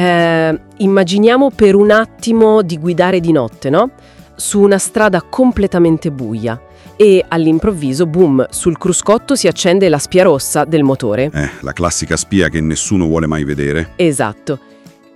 Eh, immaginiamo per un attimo di guidare di notte, no? Su una strada completamente buia e all'improvviso, boom, sul cruscotto si accende la spia rossa del motore. Eh, la classica spia che nessuno vuole mai vedere. Esatto.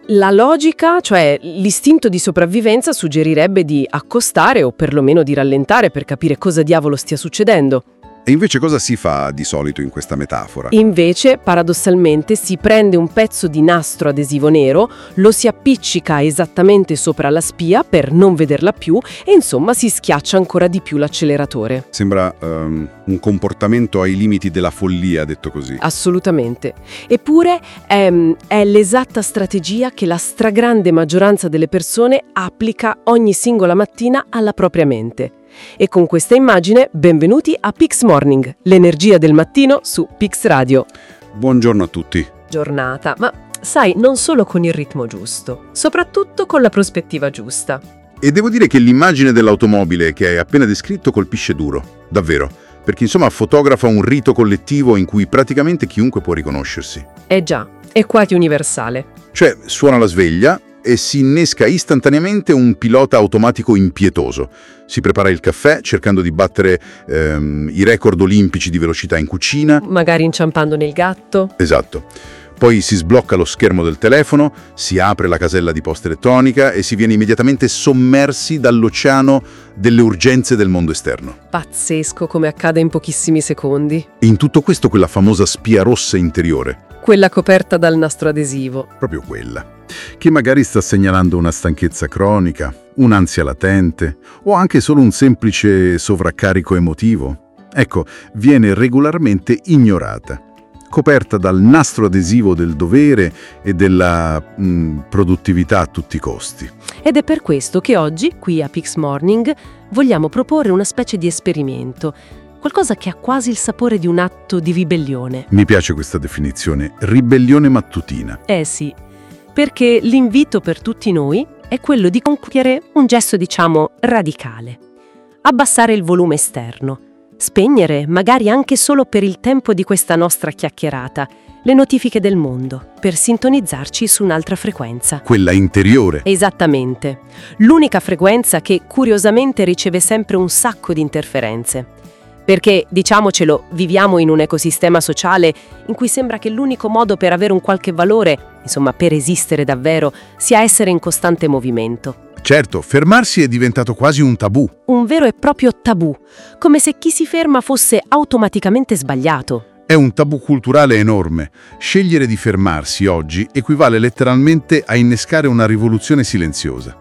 La logica, cioè l'istinto di sopravvivenza, suggerirebbe di accostare o perlomeno di rallentare per capire cosa diavolo stia succedendo. E invece cosa si fa di solito in questa metafora? Invece, paradossalmente, si prende un pezzo di nastro adesivo nero, lo si appiccica esattamente sopra la spia per non vederla più e insomma si schiaccia ancora di più l'acceleratore. Sembra ehm, un comportamento ai limiti della follia, detto così. Assolutamente. Eppure è, è l'esatta strategia che la stragrande maggioranza delle persone applica ogni singola mattina alla propria mente. E con questa immagine, benvenuti a Pix Morning, l'energia del mattino su Pix Radio. Buongiorno a tutti. Giornata, ma sai, non solo con il ritmo giusto, soprattutto con la prospettiva giusta. E devo dire che l'immagine dell'automobile che hai appena descritto colpisce duro, davvero, perché insomma fotografa un rito collettivo in cui praticamente chiunque può riconoscersi. Eh già, è quasi universale. Cioè, suona la sveglia, e si innesca istantaneamente un pilota automatico impietoso. Si prepara il caffè cercando di battere ehm, i record olimpici di velocità in cucina. Magari inciampando nel gatto. Esatto. Poi si sblocca lo schermo del telefono, si apre la casella di posta elettronica e si viene immediatamente sommersi dall'oceano delle urgenze del mondo esterno. Pazzesco come accade in pochissimi secondi. E in tutto questo quella famosa spia rossa interiore. Quella coperta dal nastro adesivo. Proprio quella che magari sta segnalando una stanchezza cronica, un'ansia latente o anche solo un semplice sovraccarico emotivo. Ecco, viene regolarmente ignorata, coperta dal nastro adesivo del dovere e della mh, mm, produttività a tutti i costi. Ed è per questo che oggi, qui a Pix Morning, vogliamo proporre una specie di esperimento qualcosa che ha quasi il sapore di un atto di ribellione. Mi piace questa definizione, ribellione mattutina. Eh sì, perché l'invito per tutti noi è quello di compiere un gesto, diciamo, radicale. Abbassare il volume esterno, spegnere, magari anche solo per il tempo di questa nostra chiacchierata, le notifiche del mondo, per sintonizzarci su un'altra frequenza. Quella interiore. Esattamente. L'unica frequenza che curiosamente riceve sempre un sacco di interferenze. Perché, diciamocelo, viviamo in un ecosistema sociale in cui sembra che l'unico modo per avere un qualche valore, insomma per esistere davvero, sia essere in costante movimento. Certo, fermarsi è diventato quasi un tabù. Un vero e proprio tabù, come se chi si ferma fosse automaticamente sbagliato. È un tabù culturale enorme. Scegliere di fermarsi oggi equivale letteralmente a innescare una rivoluzione silenziosa.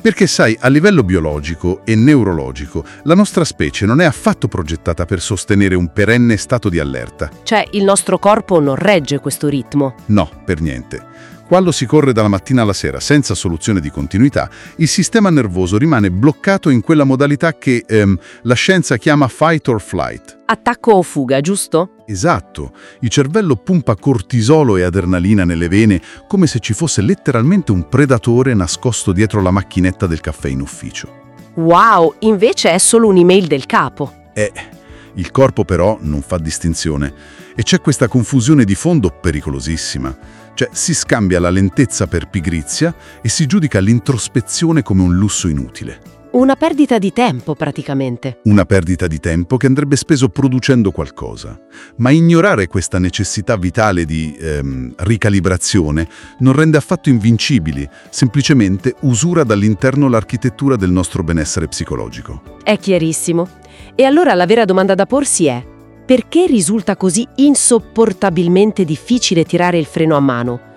Perché sai, a livello biologico e neurologico, la nostra specie non è affatto progettata per sostenere un perenne stato di allerta. Cioè, il nostro corpo non regge questo ritmo? No, per niente. Quando si corre dalla mattina alla sera senza soluzione di continuità, il sistema nervoso rimane bloccato in quella modalità che ehm, la scienza chiama fight or flight. Attacco o fuga, giusto? Esatto. Il cervello pompa cortisolo e adrenalina nelle vene come se ci fosse letteralmente un predatore nascosto dietro la macchinetta del caffè in ufficio. Wow, invece è solo un'email del capo. Eh, il corpo però non fa distinzione e c'è questa confusione di fondo pericolosissima. Cioè si scambia la lentezza per pigrizia e si giudica l'introspezione come un lusso inutile. Una perdita di tempo praticamente. Una perdita di tempo che andrebbe speso producendo qualcosa. Ma ignorare questa necessità vitale di ehm, ricalibrazione non rende affatto invincibili, semplicemente usura dall'interno l'architettura del nostro benessere psicologico. È chiarissimo. E allora la vera domanda da porsi è perché risulta così insopportabilmente difficile tirare il freno a mano?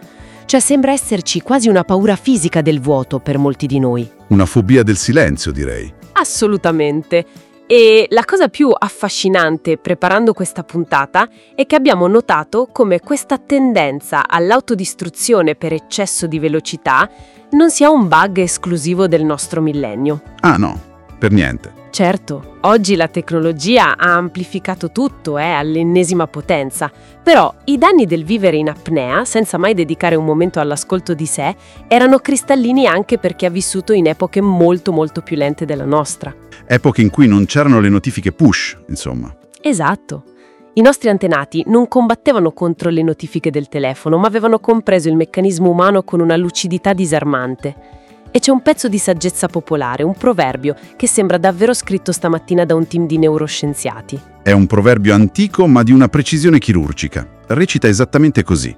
Cioè sembra esserci quasi una paura fisica del vuoto per molti di noi. Una fobia del silenzio, direi. Assolutamente. E la cosa più affascinante preparando questa puntata è che abbiamo notato come questa tendenza all'autodistruzione per eccesso di velocità non sia un bug esclusivo del nostro millennio. Ah no, per niente. Certo, oggi la tecnologia ha amplificato tutto, eh, all'ennesima potenza, però i danni del vivere in apnea, senza mai dedicare un momento all'ascolto di sé, erano cristallini anche per chi ha vissuto in epoche molto molto più lente della nostra. Epoche in cui non c'erano le notifiche push, insomma. Esatto. I nostri antenati non combattevano contro le notifiche del telefono, ma avevano compreso il meccanismo umano con una lucidità disarmante. E c'è un pezzo di saggezza popolare, un proverbio, che sembra davvero scritto stamattina da un team di neuroscienziati. È un proverbio antico ma di una precisione chirurgica. Recita esattamente così.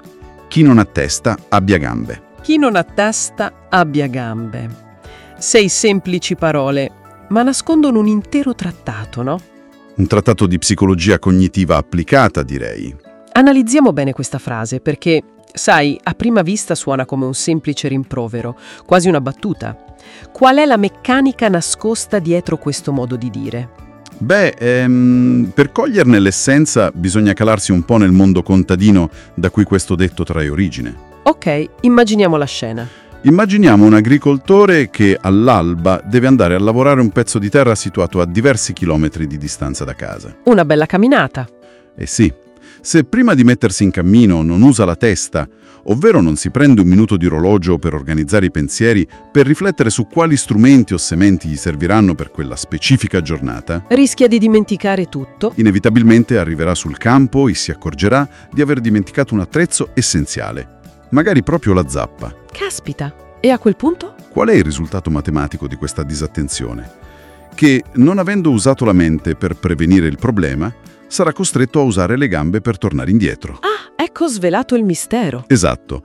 Chi non ha testa abbia gambe. Chi non ha testa abbia gambe. Sei semplici parole, ma nascondono un intero trattato, no? Un trattato di psicologia cognitiva applicata, direi. Analizziamo bene questa frase perché, sai, a prima vista suona come un semplice rimprovero, quasi una battuta. Qual è la meccanica nascosta dietro questo modo di dire? Beh, ehm, per coglierne l'essenza bisogna calarsi un po' nel mondo contadino da cui questo detto trae origine. Ok, immaginiamo la scena. Immaginiamo un agricoltore che all'alba deve andare a lavorare un pezzo di terra situato a diversi chilometri di distanza da casa. Una bella camminata. Eh sì, se prima di mettersi in cammino non usa la testa, ovvero non si prende un minuto di orologio per organizzare i pensieri, per riflettere su quali strumenti o sementi gli serviranno per quella specifica giornata, Rischia di dimenticare tutto. inevitabilmente arriverà sul campo e si accorgerà di aver dimenticato un attrezzo essenziale, magari proprio la zappa. Caspita. E a quel punto? Qual è il risultato matematico di questa disattenzione? Che, non avendo usato la mente per prevenire il problema, sarà costretto a usare le gambe per tornare indietro. Ah, ecco svelato il mistero. Esatto.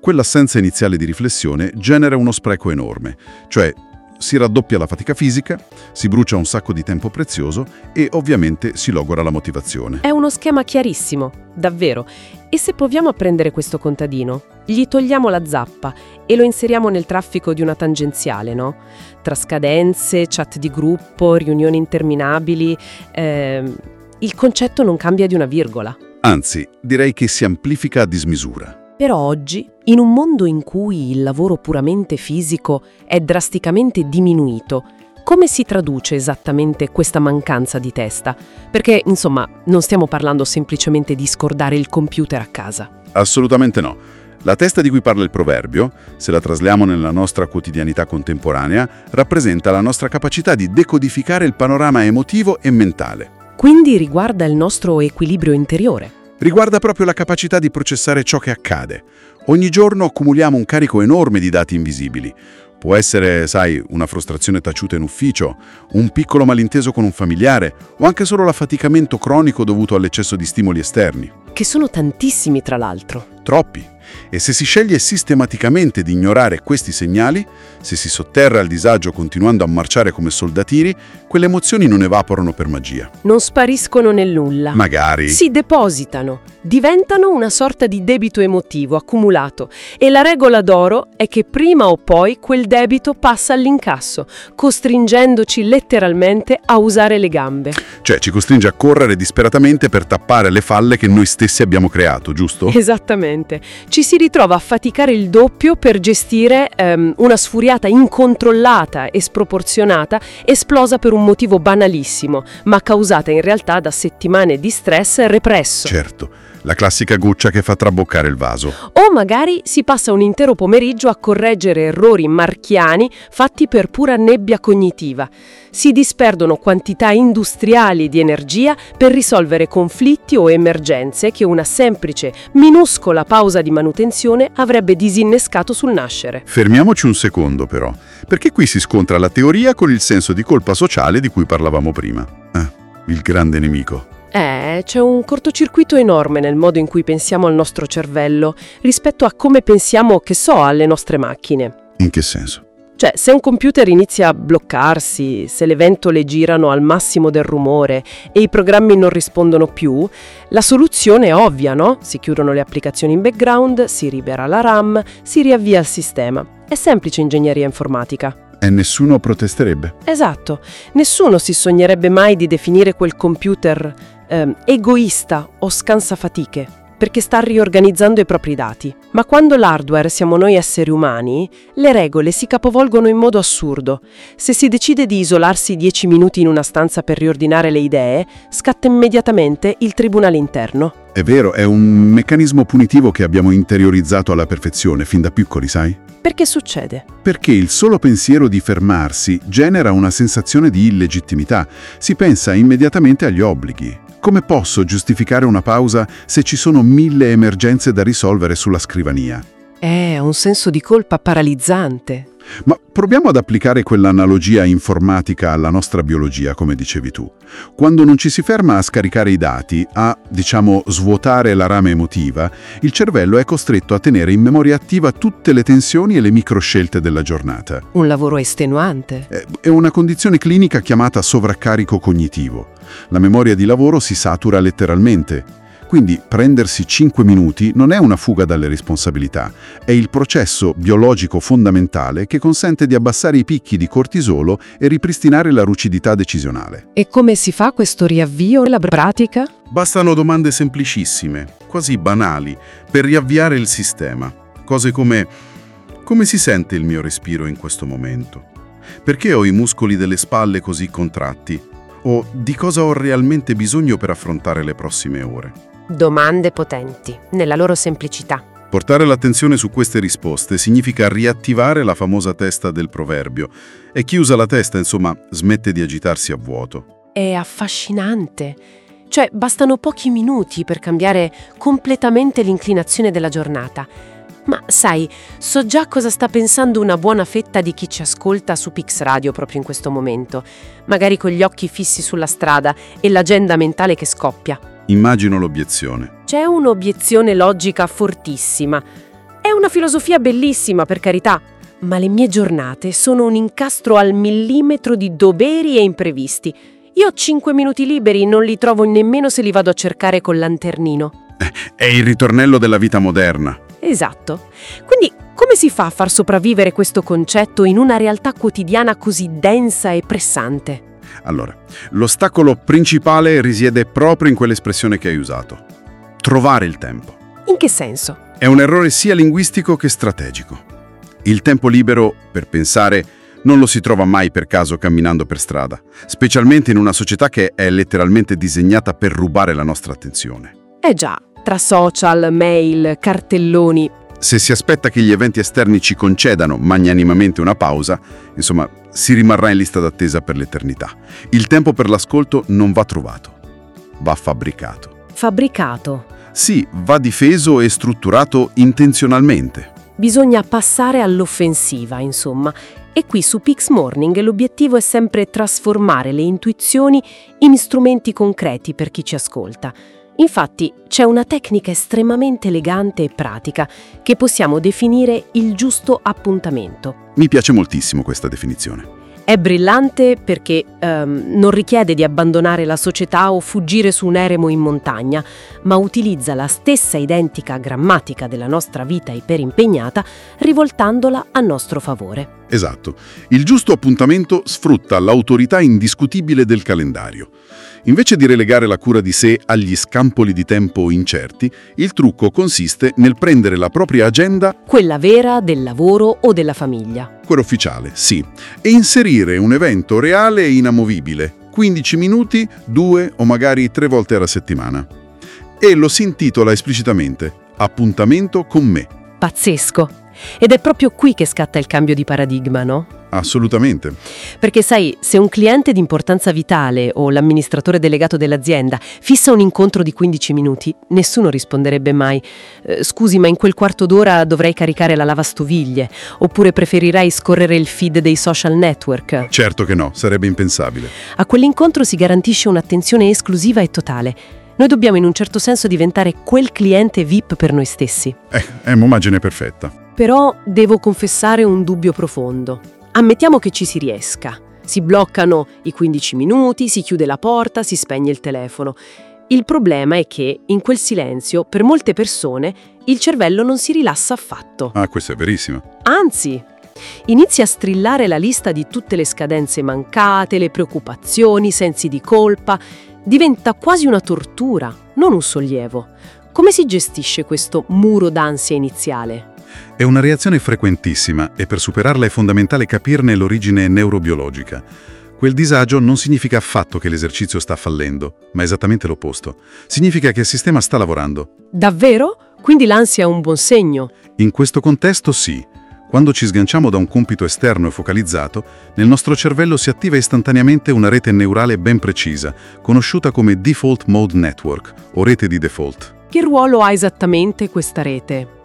Quell'assenza iniziale di riflessione genera uno spreco enorme, cioè si raddoppia la fatica fisica, si brucia un sacco di tempo prezioso e ovviamente si logora la motivazione. È uno schema chiarissimo, davvero. E se proviamo a prendere questo contadino, gli togliamo la zappa e lo inseriamo nel traffico di una tangenziale, no? Tra scadenze, chat di gruppo, riunioni interminabili, ehm, il concetto non cambia di una virgola. Anzi, direi che si amplifica a dismisura. Però oggi, in un mondo in cui il lavoro puramente fisico è drasticamente diminuito, come si traduce esattamente questa mancanza di testa? Perché, insomma, non stiamo parlando semplicemente di scordare il computer a casa. Assolutamente no. La testa di cui parla il proverbio, se la trasliamo nella nostra quotidianità contemporanea, rappresenta la nostra capacità di decodificare il panorama emotivo e mentale. Quindi riguarda il nostro equilibrio interiore. Riguarda proprio la capacità di processare ciò che accade. Ogni giorno accumuliamo un carico enorme di dati invisibili. Può essere, sai, una frustrazione taciuta in ufficio, un piccolo malinteso con un familiare o anche solo l'affaticamento cronico dovuto all'eccesso di stimoli esterni. Che sono tantissimi, tra l'altro. Troppi. E se si sceglie sistematicamente di ignorare questi segnali, se si sotterra al disagio continuando a marciare come soldatini, quelle emozioni non evaporano per magia. Non spariscono nel nulla. Magari. Si depositano, diventano una sorta di debito emotivo accumulato e la regola d'oro è che prima o poi quel debito passa all'incasso, costringendoci letteralmente a usare le gambe. Cioè ci costringe a correre disperatamente per tappare le falle che noi stessi abbiamo creato, giusto? Esattamente. Ci si ritrova a faticare il doppio per gestire ehm, una sfuriata incontrollata e sproporzionata esplosa per un motivo banalissimo, ma causata in realtà da settimane di stress represso. Certo, la classica goccia che fa traboccare il vaso. O magari si passa un intero pomeriggio a correggere errori marchiani fatti per pura nebbia cognitiva. Si disperdono quantità industriali di energia per risolvere conflitti o emergenze che una semplice, minuscola pausa di manutenzione avrebbe disinnescato sul nascere. Fermiamoci un secondo però, perché qui si scontra la teoria con il senso di colpa sociale di cui parlavamo prima. Ah, il grande nemico. Eh, c'è un cortocircuito enorme nel modo in cui pensiamo al nostro cervello rispetto a come pensiamo, che so, alle nostre macchine. In che senso? Cioè, se un computer inizia a bloccarsi, se le ventole girano al massimo del rumore e i programmi non rispondono più, la soluzione è ovvia, no? Si chiudono le applicazioni in background, si libera la RAM, si riavvia il sistema. È semplice ingegneria informatica. E nessuno protesterebbe. Esatto, nessuno si sognerebbe mai di definire quel computer ehm, egoista o scansafatiche, perché sta riorganizzando i propri dati. Ma quando l'hardware siamo noi esseri umani, le regole si capovolgono in modo assurdo. Se si decide di isolarsi 10 minuti in una stanza per riordinare le idee, scatta immediatamente il tribunale interno. È vero, è un meccanismo punitivo che abbiamo interiorizzato alla perfezione fin da piccoli, sai? Perché succede? Perché il solo pensiero di fermarsi genera una sensazione di illegittimità. Si pensa immediatamente agli obblighi. Come posso giustificare una pausa se ci sono mille emergenze da risolvere sulla scrivania? È un senso di colpa paralizzante. Ma proviamo ad applicare quell'analogia informatica alla nostra biologia, come dicevi tu. Quando non ci si ferma a scaricare i dati, a, diciamo, svuotare la rame emotiva, il cervello è costretto a tenere in memoria attiva tutte le tensioni e le microscelte della giornata. Un lavoro estenuante. È una condizione clinica chiamata sovraccarico cognitivo. La memoria di lavoro si satura letteralmente quindi prendersi 5 minuti non è una fuga dalle responsabilità, è il processo biologico fondamentale che consente di abbassare i picchi di cortisolo e ripristinare la lucidità decisionale. E come si fa questo riavvio nella pratica? Bastano domande semplicissime, quasi banali, per riavviare il sistema. Cose come come si sente il mio respiro in questo momento? Perché ho i muscoli delle spalle così contratti? O di cosa ho realmente bisogno per affrontare le prossime ore? Domande potenti, nella loro semplicità. Portare l'attenzione su queste risposte significa riattivare la famosa testa del proverbio e chi usa la testa, insomma, smette di agitarsi a vuoto. È affascinante. Cioè, bastano pochi minuti per cambiare completamente l'inclinazione della giornata. Ma sai, so già cosa sta pensando una buona fetta di chi ci ascolta su Pix Radio proprio in questo momento, magari con gli occhi fissi sulla strada e l'agenda mentale che scoppia. Immagino l'obiezione. C'è un'obiezione logica fortissima. È una filosofia bellissima, per carità, ma le mie giornate sono un incastro al millimetro di doveri e imprevisti. Io ho cinque minuti liberi, non li trovo nemmeno se li vado a cercare col lanternino. È il ritornello della vita moderna. Esatto. Quindi come si fa a far sopravvivere questo concetto in una realtà quotidiana così densa e pressante? Allora, l'ostacolo principale risiede proprio in quell'espressione che hai usato. Trovare il tempo. In che senso? È un errore sia linguistico che strategico. Il tempo libero, per pensare, non lo si trova mai per caso camminando per strada, specialmente in una società che è letteralmente disegnata per rubare la nostra attenzione. Eh già, tra social, mail, cartelloni, se si aspetta che gli eventi esterni ci concedano magnanimamente una pausa, insomma, si rimarrà in lista d'attesa per l'eternità. Il tempo per l'ascolto non va trovato, va fabbricato. Fabbricato? Sì, va difeso e strutturato intenzionalmente. Bisogna passare all'offensiva, insomma. E qui su Pix Morning l'obiettivo è sempre trasformare le intuizioni in strumenti concreti per chi ci ascolta Infatti c'è una tecnica estremamente elegante e pratica che possiamo definire il giusto appuntamento. Mi piace moltissimo questa definizione. È brillante perché um, non richiede di abbandonare la società o fuggire su un eremo in montagna, ma utilizza la stessa identica grammatica della nostra vita iperimpegnata, rivoltandola a nostro favore. Esatto. Il giusto appuntamento sfrutta l'autorità indiscutibile del calendario. Invece di relegare la cura di sé agli scampoli di tempo incerti, il trucco consiste nel prendere la propria agenda, quella vera del lavoro o della famiglia. Quella ufficiale, sì, e inserire un evento reale e inamovibile, 15 minuti, due o magari tre volte alla settimana. E lo si intitola esplicitamente Appuntamento con me. Pazzesco! Ed è proprio qui che scatta il cambio di paradigma, no? Assolutamente. Perché sai, se un cliente di importanza vitale o l'amministratore delegato dell'azienda fissa un incontro di 15 minuti, nessuno risponderebbe mai eh, scusi, ma in quel quarto d'ora dovrei caricare la lavastoviglie, oppure preferirei scorrere il feed dei social network. Certo che no, sarebbe impensabile. A quell'incontro si garantisce un'attenzione esclusiva e totale. Noi dobbiamo in un certo senso diventare quel cliente VIP per noi stessi. Eh, è un'immagine perfetta. Però devo confessare un dubbio profondo. Ammettiamo che ci si riesca. Si bloccano i 15 minuti, si chiude la porta, si spegne il telefono. Il problema è che, in quel silenzio, per molte persone, il cervello non si rilassa affatto. Ah, questo è verissimo. Anzi, inizia a strillare la lista di tutte le scadenze mancate, le preoccupazioni, i sensi di colpa. Diventa quasi una tortura, non un sollievo. Come si gestisce questo muro d'ansia iniziale? È una reazione frequentissima e per superarla è fondamentale capirne l'origine neurobiologica. Quel disagio non significa affatto che l'esercizio sta fallendo, ma esattamente l'opposto. Significa che il sistema sta lavorando. Davvero? Quindi l'ansia è un buon segno? In questo contesto sì. Quando ci sganciamo da un compito esterno e focalizzato, nel nostro cervello si attiva istantaneamente una rete neurale ben precisa, conosciuta come Default Mode Network o rete di default. Che ruolo ha esattamente questa rete?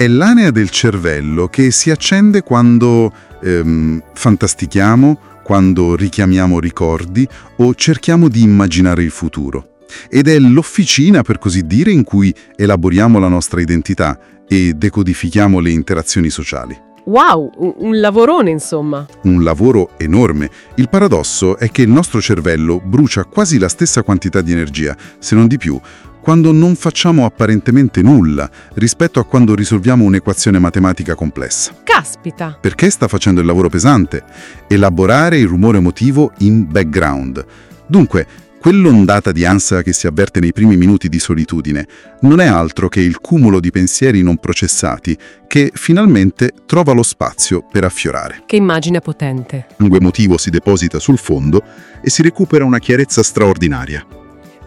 È l'anea del cervello che si accende quando ehm, fantastichiamo, quando richiamiamo ricordi o cerchiamo di immaginare il futuro. Ed è l'officina, per così dire, in cui elaboriamo la nostra identità e decodifichiamo le interazioni sociali. Wow, un lavorone insomma. Un lavoro enorme. Il paradosso è che il nostro cervello brucia quasi la stessa quantità di energia, se non di più, quando non facciamo apparentemente nulla rispetto a quando risolviamo un'equazione matematica complessa. Caspita! Perché sta facendo il lavoro pesante? Elaborare il rumore emotivo in background. Dunque, quell'ondata di ansia che si avverte nei primi minuti di solitudine non è altro che il cumulo di pensieri non processati che finalmente trova lo spazio per affiorare. Che immagine potente! Sangue emotivo si deposita sul fondo e si recupera una chiarezza straordinaria.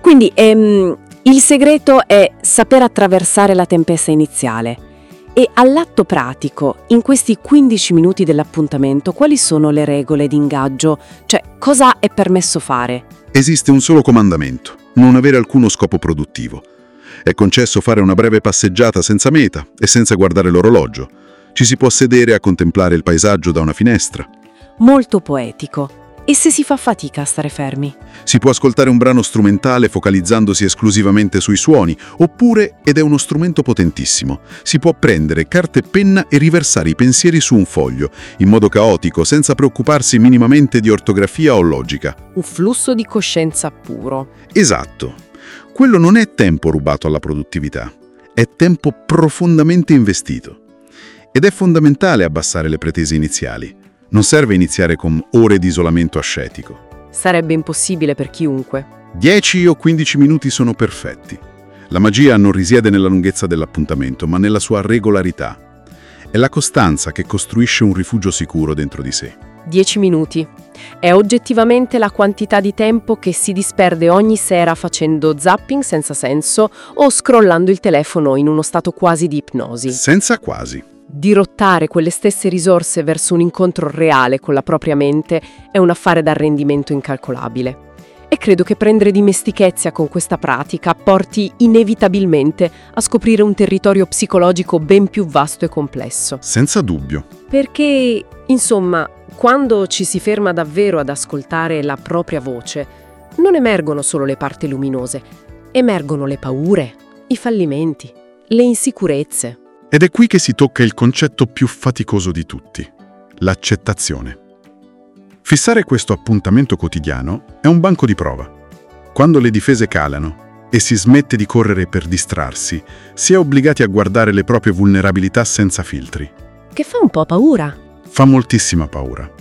Quindi ehm, il segreto è saper attraversare la tempesta iniziale. E all'atto pratico, in questi 15 minuti dell'appuntamento, quali sono le regole di ingaggio? Cioè, cosa è permesso fare? Esiste un solo comandamento, non avere alcuno scopo produttivo. È concesso fare una breve passeggiata senza meta e senza guardare l'orologio. Ci si può sedere a contemplare il paesaggio da una finestra. Molto poetico. E se si fa fatica a stare fermi? Si può ascoltare un brano strumentale focalizzandosi esclusivamente sui suoni, oppure, ed è uno strumento potentissimo, si può prendere carta e penna e riversare i pensieri su un foglio, in modo caotico, senza preoccuparsi minimamente di ortografia o logica. Un flusso di coscienza puro. Esatto. Quello non è tempo rubato alla produttività, è tempo profondamente investito. Ed è fondamentale abbassare le pretese iniziali. Non serve iniziare con ore di isolamento ascetico. Sarebbe impossibile per chiunque. 10 o 15 minuti sono perfetti. La magia non risiede nella lunghezza dell'appuntamento, ma nella sua regolarità. È la costanza che costruisce un rifugio sicuro dentro di sé. 10 minuti. È oggettivamente la quantità di tempo che si disperde ogni sera facendo zapping senza senso o scrollando il telefono in uno stato quasi di ipnosi. Senza quasi. Dirottare quelle stesse risorse verso un incontro reale con la propria mente è un affare dal rendimento incalcolabile. E credo che prendere dimestichezza con questa pratica porti inevitabilmente a scoprire un territorio psicologico ben più vasto e complesso. Senza dubbio. Perché, insomma, quando ci si ferma davvero ad ascoltare la propria voce, non emergono solo le parti luminose, emergono le paure, i fallimenti, le insicurezze. Ed è qui che si tocca il concetto più faticoso di tutti, l'accettazione. Fissare questo appuntamento quotidiano è un banco di prova. Quando le difese calano e si smette di correre per distrarsi, si è obbligati a guardare le proprie vulnerabilità senza filtri. Che fa un po' paura. Fa moltissima paura.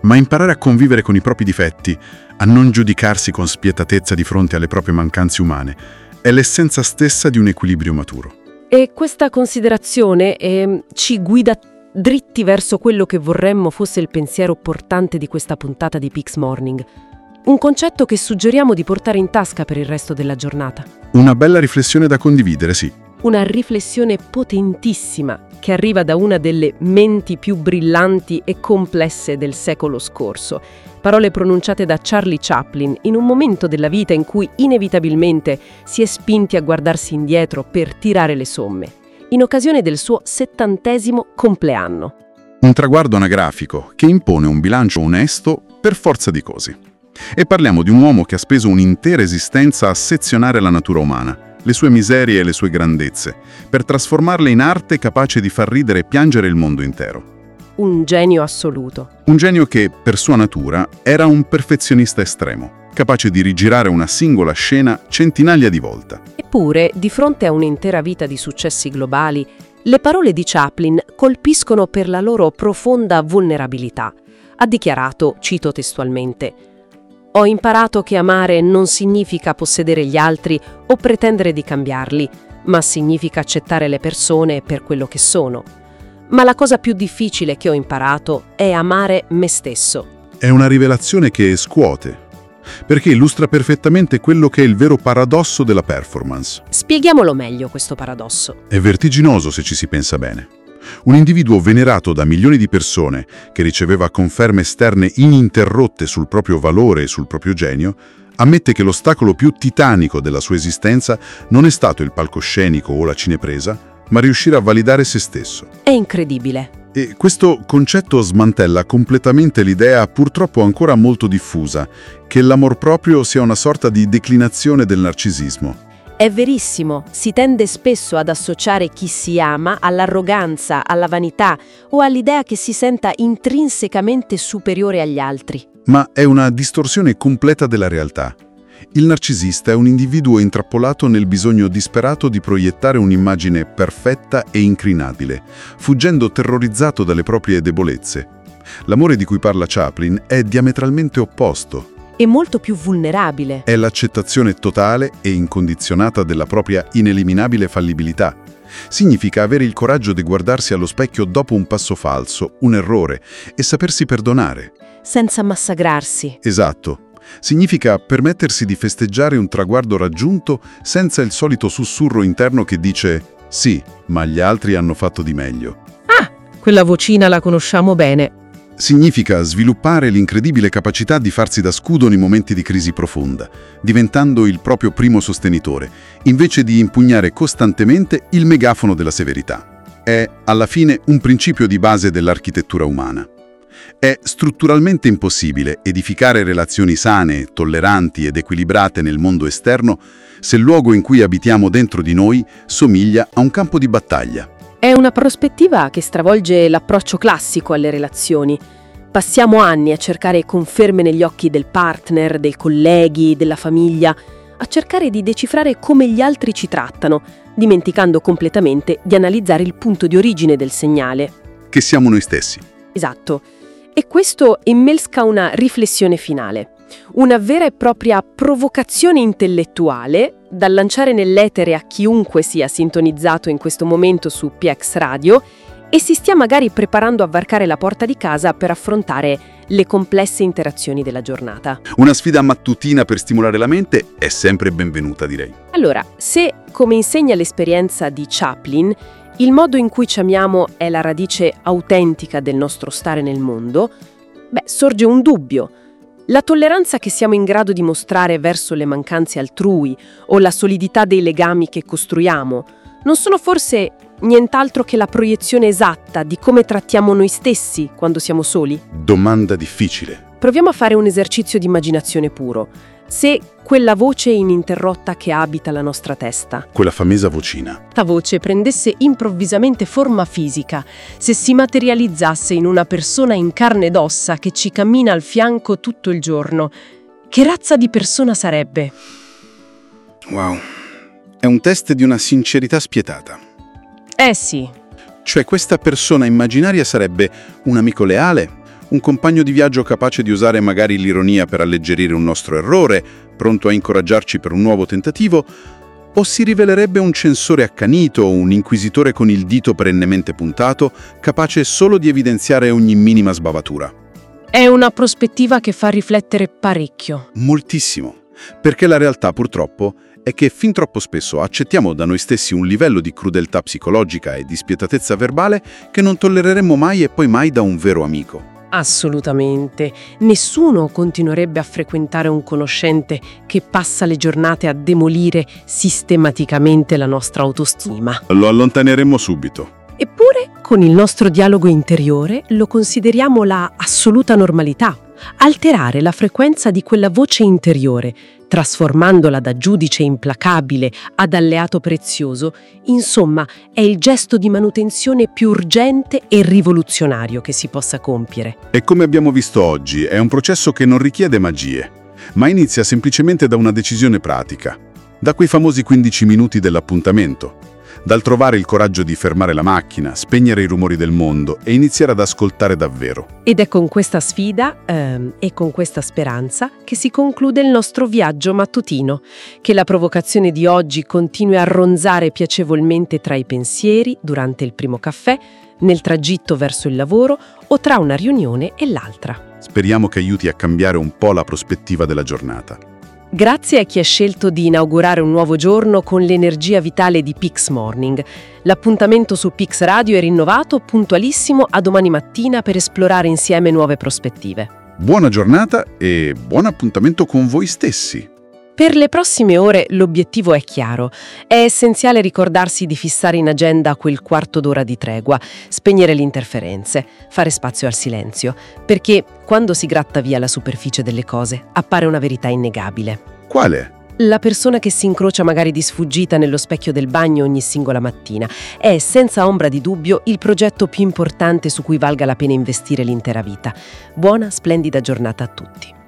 Ma imparare a convivere con i propri difetti, a non giudicarsi con spietatezza di fronte alle proprie mancanze umane, è l'essenza stessa di un equilibrio maturo. E questa considerazione eh, ci guida dritti verso quello che vorremmo fosse il pensiero portante di questa puntata di Pix Morning. Un concetto che suggeriamo di portare in tasca per il resto della giornata. Una bella riflessione da condividere, sì. Una riflessione potentissima che arriva da una delle menti più brillanti e complesse del secolo scorso. Parole pronunciate da Charlie Chaplin in un momento della vita in cui inevitabilmente si è spinti a guardarsi indietro per tirare le somme, in occasione del suo settantesimo compleanno. Un traguardo anagrafico che impone un bilancio onesto per forza di cose. E parliamo di un uomo che ha speso un'intera esistenza a sezionare la natura umana, le sue miserie e le sue grandezze, per trasformarle in arte capace di far ridere e piangere il mondo intero. Un genio assoluto. Un genio che, per sua natura, era un perfezionista estremo, capace di rigirare una singola scena centinaia di volte. Eppure, di fronte a un'intera vita di successi globali, le parole di Chaplin colpiscono per la loro profonda vulnerabilità. Ha dichiarato, cito testualmente, Ho imparato che amare non significa possedere gli altri o pretendere di cambiarli, ma significa accettare le persone per quello che sono. Ma la cosa più difficile che ho imparato è amare me stesso. È una rivelazione che scuote, perché illustra perfettamente quello che è il vero paradosso della performance. Spieghiamolo meglio questo paradosso. È vertiginoso se ci si pensa bene. Un individuo venerato da milioni di persone, che riceveva conferme esterne ininterrotte sul proprio valore e sul proprio genio, ammette che l'ostacolo più titanico della sua esistenza non è stato il palcoscenico o la cinepresa, ma riuscire a validare se stesso. È incredibile. E questo concetto smantella completamente l'idea, purtroppo ancora molto diffusa, che l'amor proprio sia una sorta di declinazione del narcisismo. È verissimo, si tende spesso ad associare chi si ama all'arroganza, alla vanità o all'idea che si senta intrinsecamente superiore agli altri. Ma è una distorsione completa della realtà. Il narcisista è un individuo intrappolato nel bisogno disperato di proiettare un'immagine perfetta e incrinabile, fuggendo terrorizzato dalle proprie debolezze. L'amore di cui parla Chaplin è diametralmente opposto. È molto più vulnerabile. È l'accettazione totale e incondizionata della propria ineliminabile fallibilità. Significa avere il coraggio di guardarsi allo specchio dopo un passo falso, un errore, e sapersi perdonare. Senza massacrarsi. Esatto. Significa permettersi di festeggiare un traguardo raggiunto senza il solito sussurro interno che dice «Sì, ma gli altri hanno fatto di meglio». Ah, quella vocina la conosciamo bene. Significa sviluppare l'incredibile capacità di farsi da scudo nei momenti di crisi profonda, diventando il proprio primo sostenitore, invece di impugnare costantemente il megafono della severità. È, alla fine, un principio di base dell'architettura umana. È strutturalmente impossibile edificare relazioni sane, tolleranti ed equilibrate nel mondo esterno se il luogo in cui abitiamo dentro di noi somiglia a un campo di battaglia. È una prospettiva che stravolge l'approccio classico alle relazioni. Passiamo anni a cercare conferme negli occhi del partner, dei colleghi, della famiglia, a cercare di decifrare come gli altri ci trattano, dimenticando completamente di analizzare il punto di origine del segnale. Che siamo noi stessi. Esatto. E questo immelsca una riflessione finale, una vera e propria provocazione intellettuale da lanciare nell'etere a chiunque sia sintonizzato in questo momento su PX Radio e si stia magari preparando a varcare la porta di casa per affrontare le complesse interazioni della giornata. Una sfida mattutina per stimolare la mente è sempre benvenuta, direi. Allora, se, come insegna l'esperienza di Chaplin, il modo in cui ci amiamo è la radice autentica del nostro stare nel mondo, beh, sorge un dubbio. La tolleranza che siamo in grado di mostrare verso le mancanze altrui o la solidità dei legami che costruiamo non sono forse nient'altro che la proiezione esatta di come trattiamo noi stessi quando siamo soli? Domanda difficile. Proviamo a fare un esercizio di immaginazione puro. Se quella voce ininterrotta che abita la nostra testa, Quella famosa vocina. Questa voce prendesse improvvisamente forma fisica, se si materializzasse in una persona in carne ed ossa che ci cammina al fianco tutto il giorno, che razza di persona sarebbe? Wow. È un test di una sincerità spietata. Eh sì, Cioè questa persona immaginaria sarebbe un amico leale, un compagno di viaggio capace di usare magari l'ironia per alleggerire un nostro errore, pronto a incoraggiarci per un nuovo tentativo, o si rivelerebbe un censore accanito, un inquisitore con il dito perennemente puntato, capace solo di evidenziare ogni minima sbavatura. è una prospettiva che fa riflettere parecchio. Moltissimo. Perché la realtà, purtroppo, è che fin troppo spesso accettiamo da noi stessi un livello di crudeltà psicologica e di spietatezza verbale che non tollereremmo mai e poi mai da un vero amico. Assolutamente. Nessuno continuerebbe a frequentare un conoscente che passa le giornate a demolire sistematicamente la nostra autostima. Lo allontaneremmo subito. Eppure, con il nostro dialogo interiore, lo consideriamo la assoluta normalità. Alterare la frequenza di quella voce interiore, trasformandola da giudice implacabile ad alleato prezioso, insomma, è il gesto di manutenzione più urgente e rivoluzionario che si possa compiere. E come abbiamo visto oggi, è un processo che non richiede magie, ma inizia semplicemente da una decisione pratica, da quei famosi 15 minuti dell'appuntamento, dal trovare il coraggio di fermare la macchina, spegnere i rumori del mondo e iniziare ad ascoltare davvero. Ed è con questa sfida ehm, e con questa speranza che si conclude il nostro viaggio mattutino, che la provocazione di oggi continui a ronzare piacevolmente tra i pensieri durante il primo caffè, nel tragitto verso il lavoro o tra una riunione e l'altra. Speriamo che aiuti a cambiare un po' la prospettiva della giornata. Grazie a chi ha scelto di inaugurare un nuovo giorno con l'energia vitale di Pix Morning. L'appuntamento su Pix Radio è rinnovato puntualissimo a domani mattina per esplorare insieme nuove prospettive. Buona giornata e buon appuntamento con voi stessi. Per le prossime ore l'obiettivo è chiaro. È essenziale ricordarsi di fissare in agenda quel quarto d'ora di tregua, spegnere le interferenze, fare spazio al silenzio, perché quando si gratta via la superficie delle cose appare una verità innegabile. Quale? La persona che si incrocia magari di sfuggita nello specchio del bagno ogni singola mattina è senza ombra di dubbio il progetto più importante su cui valga la pena investire l'intera vita. Buona, splendida giornata a tutti.